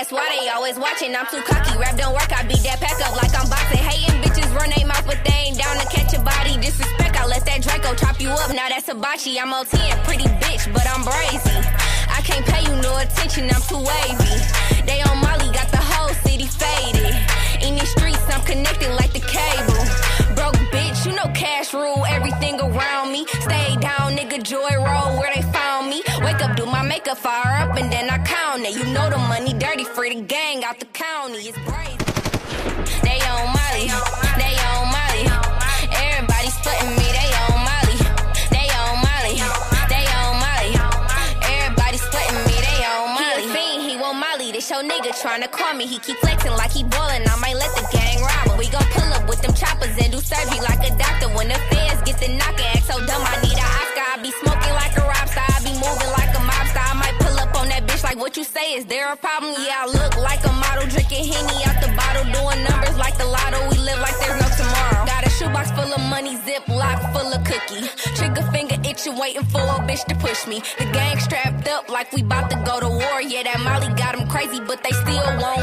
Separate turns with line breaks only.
that's why they always watching. I'm too cocky, rap don't work, I beat that pack up like I'm boxing. Hating bitches run they mouth, but they ain't down to catch a body. Disrespect, I let that Draco chop you up. Now that's hibachi. I'm OT and pretty bitch, but I'm brazy. I can't pay you no attention, I'm too wavy. They on Molly, got the whole city faded. In these streets, I'm connected like the cable. Broke bitch, you know cash rule everything around me. Stay do my fire up, and then I count it. You know the money dirty for the gang out the county. It's brazy. They on Molly, they on Molly. Everybody splitting me, they on Molly. They on Molly, they on Molly. Everybody splitting me, they on Molly. He a fiend, he want Molly. This your nigga tryna call me. He keep flexing like he ballin'. I might let Is there a problem? Yeah, I look like a model drinking henny out the bottle, doing numbers like the lotto. We live like there's no tomorrow. Got a shoebox full of money, ziplock full of cookie. Trigger finger itching, waiting for a bitch to push me. The gang strapped up like we bout to go to war. Yeah, that Molly got them crazy, but they still want